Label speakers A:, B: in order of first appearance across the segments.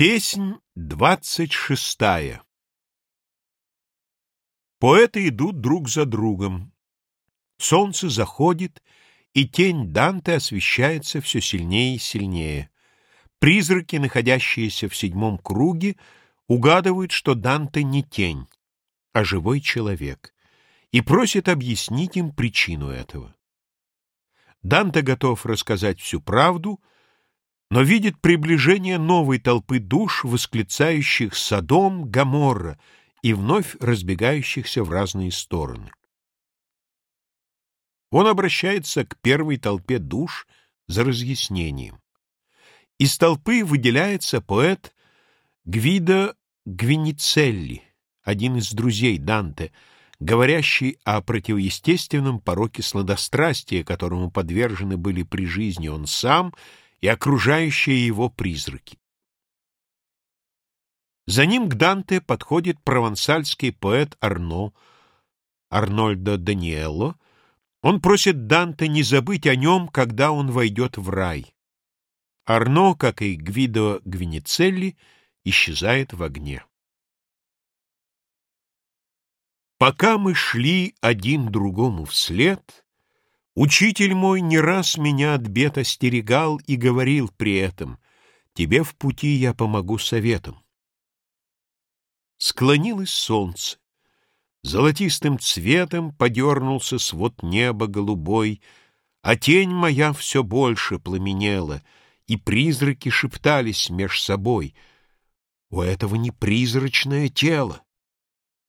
A: Песнь двадцать шестая Поэты идут друг за другом. Солнце заходит, и тень Данте освещается все сильнее и сильнее. Призраки, находящиеся в седьмом круге, угадывают, что Данте не тень, а живой человек, и просят объяснить им причину этого. Данте готов рассказать всю правду — но видит приближение новой толпы душ, восклицающих «Содом, Гоморра» и вновь разбегающихся в разные стороны. Он обращается к первой толпе душ за разъяснением. Из толпы выделяется поэт Гвидо Гвиницелли, один из друзей Данте, говорящий о противоестественном пороке сладострастия, которому подвержены были при жизни он сам — и окружающие его призраки. За ним к Данте подходит провансальский поэт Арно, Арнольдо Даниэлло. Он просит Данте не забыть о нем, когда он войдет в рай. Арно, как и Гвидо Гвиницелли, исчезает в огне. Пока мы шли один другому вслед, Учитель мой не раз меня от бед остерегал и говорил при этом, «Тебе в пути я помогу советом». Склонилось солнце, золотистым цветом подернулся свод неба голубой, а тень моя все больше пламенела, и призраки шептались меж собой, «У этого не призрачное тело».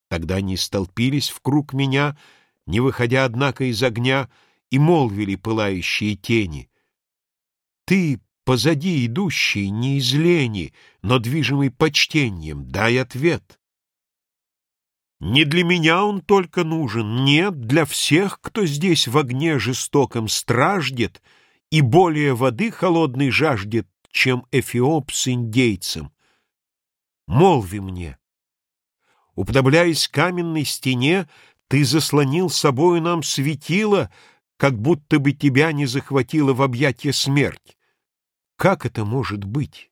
A: Тогда они столпились в круг меня, не выходя, однако, из огня, — и молвили пылающие тени. Ты, позади идущий, не из лени, но движимый почтением, дай ответ. Не для меня он только нужен, нет, для всех, кто здесь в огне жестоком страждет и более воды холодной жаждет, чем эфиоп с индейцем. Молви мне. Уподобляясь каменной стене, ты заслонил собою нам светило, как будто бы тебя не захватила в объятия смерть. Как это может быть?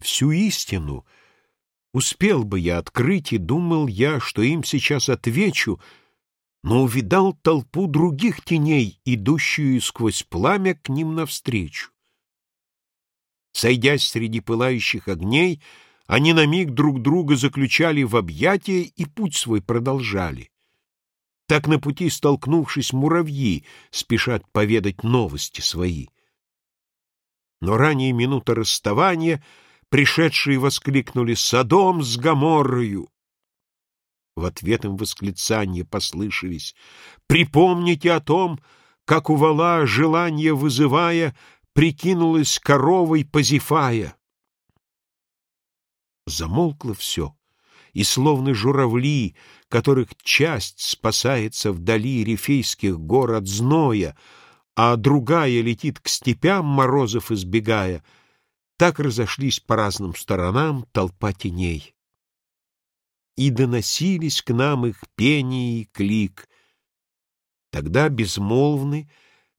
A: Всю истину успел бы я открыть, и думал я, что им сейчас отвечу, но увидал толпу других теней, идущую сквозь пламя к ним навстречу. Сойдясь среди пылающих огней, они на миг друг друга заключали в объятия и путь свой продолжали. Так на пути, столкнувшись, муравьи спешат поведать новости свои. Но ранее минута расставания пришедшие воскликнули «Содом с Гоморрою!» В ответ им восклицания послышались «Припомните о том, как у вала, желание вызывая, прикинулась коровой позифая!» Замолкло все и словно журавли, которых часть спасается вдали рифейских гор от зноя, а другая летит к степям морозов избегая, так разошлись по разным сторонам толпа теней. И доносились к нам их пение и клик. Тогда безмолвны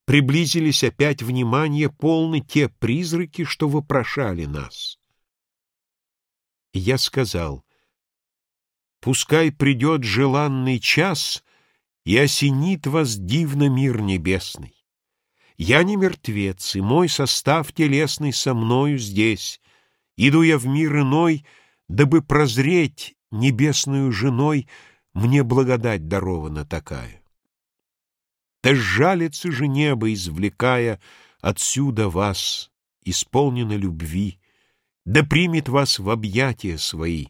A: приблизились опять внимание полны те призраки, что вопрошали нас. И я сказал — Пускай придет желанный час И осенит вас дивно мир небесный. Я не мертвец, и мой состав телесный со мною здесь. Иду я в мир иной, дабы прозреть небесную женой, Мне благодать дарована такая. Да сжалится же небо, извлекая Отсюда вас, исполнено любви, Да примет вас в объятия свои.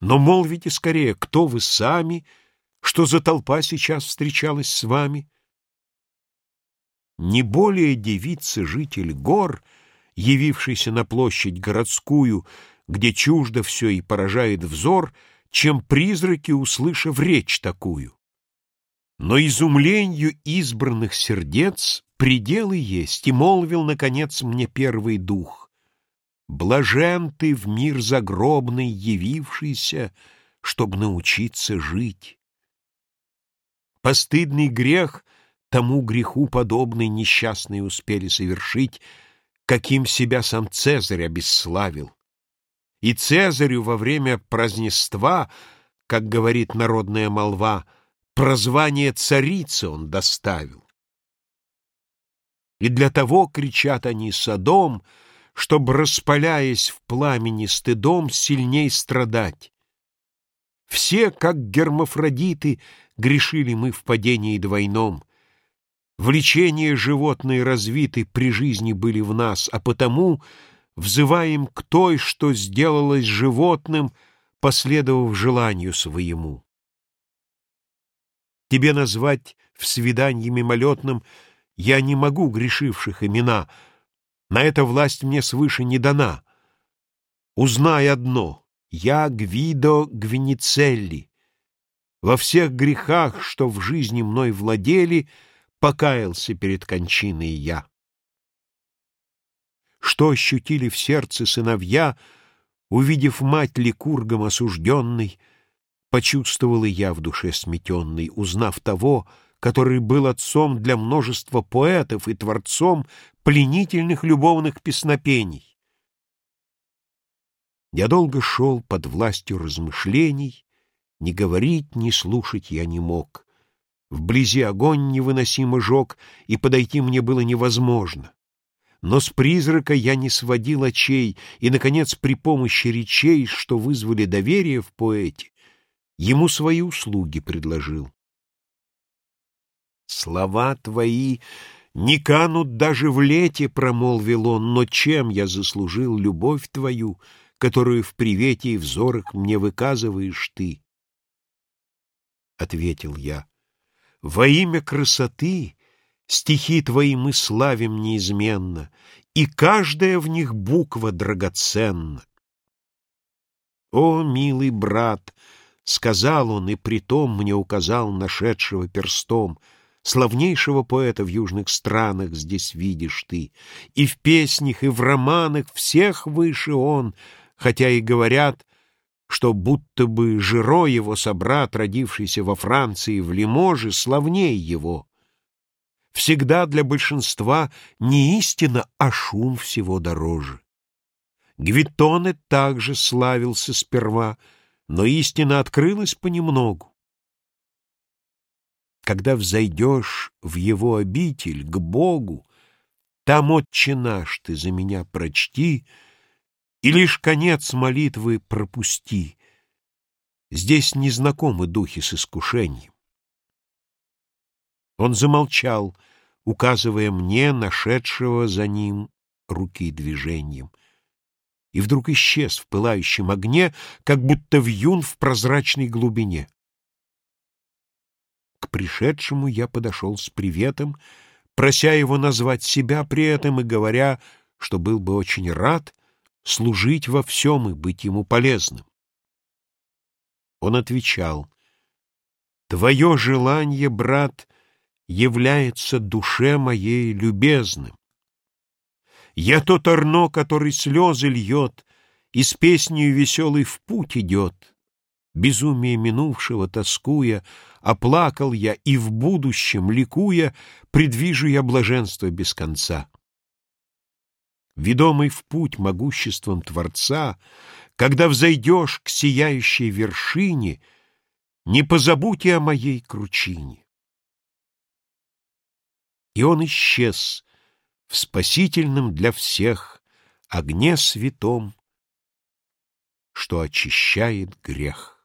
A: Но молвите скорее, кто вы сами, что за толпа сейчас встречалась с вами? Не более девица-житель гор, явившийся на площадь городскую, где чуждо все и поражает взор, чем призраки, услышав речь такую. Но изумлению избранных сердец пределы есть, и молвил, наконец, мне первый дух. Блажен ты в мир загробный явившийся, Чтоб научиться жить. Постыдный грех тому греху подобный Несчастные успели совершить, каким себя сам Цезарь обесславил. И Цезарю во время празднества, как говорит народная молва, прозвание царицы он доставил. И для того кричат они Содом, чтобы, распаляясь в пламени стыдом, сильней страдать. Все, как гермафродиты, грешили мы в падении двойном. Влечения животные развиты при жизни были в нас, а потому взываем к той, что сделалось животным, последовав желанию своему. Тебе назвать в свиданье мимолетном я не могу грешивших имена, на это власть мне свыше не дана. Узнай одно — я Гвидо Гвиницелли. Во всех грехах, что в жизни мной владели, покаялся перед кончиной я. Что ощутили в сердце сыновья, увидев мать ликургом осужденной, почувствовал и я в душе сметенный, узнав того, который был отцом для множества поэтов и творцом пленительных любовных песнопений. Я долго шел под властью размышлений, ни говорить, ни слушать я не мог. Вблизи огонь невыносимо жег, и подойти мне было невозможно. Но с призрака я не сводил очей, и, наконец, при помощи речей, что вызвали доверие в поэте, ему свои услуги предложил. «Слова твои не канут даже в лете», — промолвил он, «но чем я заслужил любовь твою, которую в привете и взорах мне выказываешь ты?» Ответил я, «Во имя красоты стихи твои мы славим неизменно, и каждая в них буква драгоценна». «О, милый брат!» — сказал он, и притом мне указал нашедшего перстом — Славнейшего поэта в южных странах здесь видишь ты, И в песнях, и в романах всех выше он, Хотя и говорят, что будто бы Жиро его собрат, родившийся во Франции в Лиможе, славней его. Всегда для большинства не истина, а шум всего дороже. Гвитоне также славился сперва, но истина открылась понемногу. Когда взойдешь в его обитель, к Богу, Там, отче наш, ты за меня прочти, И лишь конец молитвы пропусти. Здесь незнакомы духи с искушением. Он замолчал, указывая мне, нашедшего за ним руки движением, и вдруг исчез в пылающем огне, как будто вьюн в прозрачной глубине. Пришедшему я подошел с приветом, прося его назвать себя при этом и говоря, что был бы очень рад служить во всем и быть ему полезным. Он отвечал, «Твое желание, брат, является душе моей любезным. Я тот орно, который слезы льет, и с песней веселый в путь идет безумие минувшего тоскуя, оплакал я и в будущем, ликуя, предвижу я блаженство без конца. Ведомый в путь могуществом Творца, когда взойдешь к сияющей вершине, не позабудь о моей кручине. И он исчез в спасительном для всех огне святом, что очищает грех.